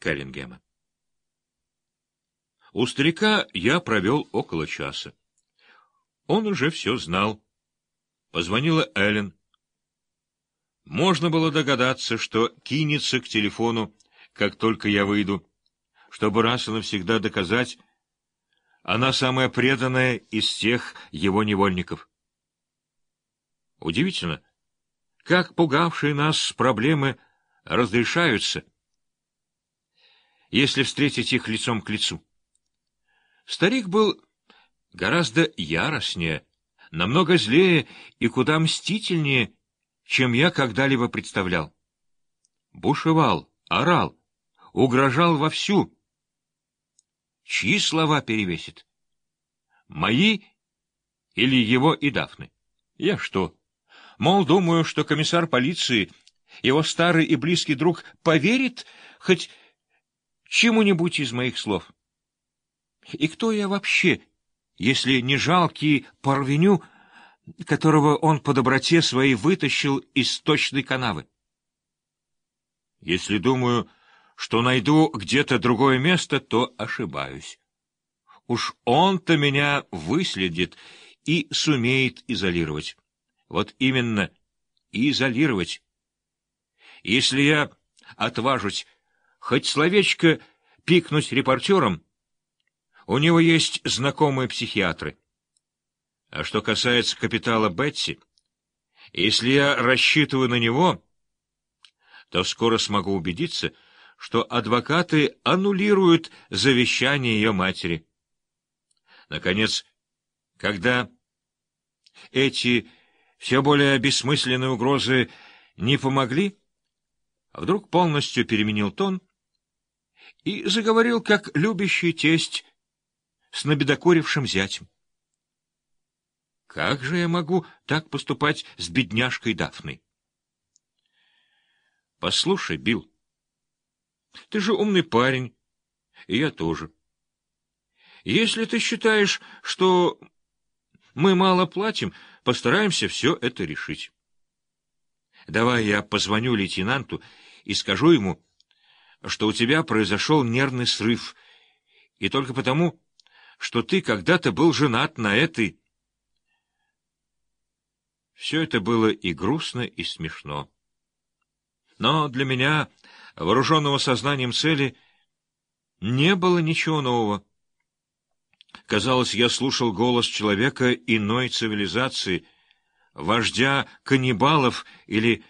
Келлингема. У старика я провел около часа. Он уже все знал. Позвонила Эллен. Можно было догадаться, что кинется к телефону, как только я выйду, чтобы раз и навсегда доказать, она самая преданная из всех его невольников. Удивительно, как пугавшие нас проблемы разрешаются, если встретить их лицом к лицу. Старик был гораздо яростнее, намного злее и куда мстительнее, чем я когда-либо представлял. Бушевал, орал, угрожал вовсю. Чьи слова перевесит? Мои или его и Дафны? Я что? Мол, думаю, что комиссар полиции, его старый и близкий друг, поверит хоть чему-нибудь из моих слов. И кто я вообще, если не жалкий Парвеню, которого он по доброте своей вытащил из точной канавы? Если думаю, что найду где-то другое место, то ошибаюсь. Уж он-то меня выследит и сумеет изолировать. Вот именно, изолировать. Если я отважусь хоть словечко пикнуть репортерам, у него есть знакомые психиатры. А что касается капитала Бетси, если я рассчитываю на него, то скоро смогу убедиться, что адвокаты аннулируют завещание ее матери. Наконец, когда эти все более бессмысленные угрозы не помогли, вдруг полностью переменил тон и заговорил, как любящий тесть с набедокурившим зятем. Как же я могу так поступать с бедняжкой Дафной? Послушай, Билл, ты же умный парень, и я тоже. Если ты считаешь, что мы мало платим, постараемся все это решить. Давай я позвоню лейтенанту и скажу ему, что у тебя произошел нервный срыв, и только потому, что ты когда-то был женат на этой... Все это было и грустно, и смешно. Но для меня, вооруженного сознанием цели, не было ничего нового. Казалось, я слушал голос человека иной цивилизации, вождя каннибалов или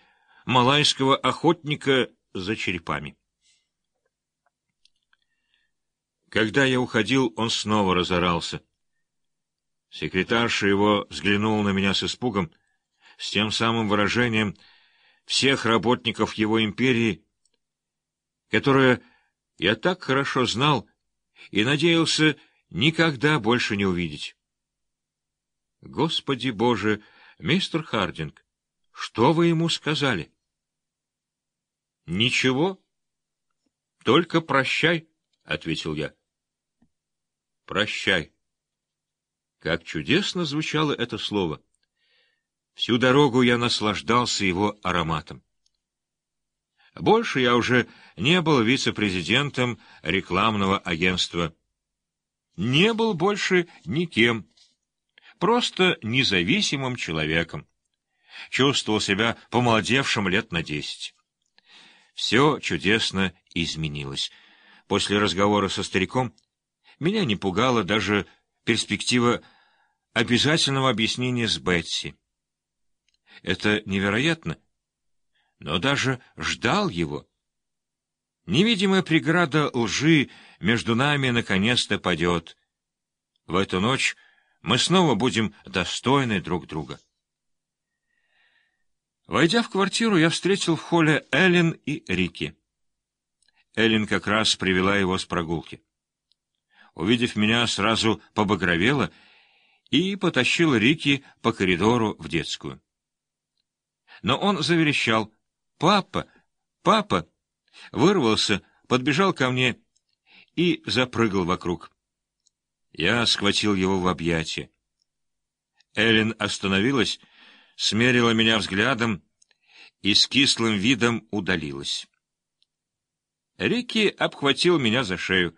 малайского охотника за черепами. Когда я уходил, он снова разорался. Секретарша его взглянула на меня с испугом, с тем самым выражением всех работников его империи, которое я так хорошо знал и надеялся никогда больше не увидеть. Господи Боже, мистер Хардинг, что вы ему сказали? Ничего, только прощай, — ответил я. Прощай. Как чудесно звучало это слово. Всю дорогу я наслаждался его ароматом. Больше я уже не был вице-президентом рекламного агентства. Не был больше никем, просто независимым человеком. Чувствовал себя помолодевшим лет на десять. Все чудесно изменилось. После разговора со стариком меня не пугала даже перспектива обязательного объяснения с Бетси. Это невероятно, но даже ждал его. Невидимая преграда лжи между нами наконец-то падет. В эту ночь мы снова будем достойны друг друга. Войдя в квартиру, я встретил в холле Эллен и Рики. Эллен как раз привела его с прогулки. Увидев меня, сразу побагровела и потащила Рики по коридору в детскую. Но он заверещал «Папа! Папа!» вырвался, подбежал ко мне и запрыгал вокруг. Я схватил его в объятия. Эллен остановилась, смерила меня взглядом и с кислым видом удалилась. Рикки обхватил меня за шею.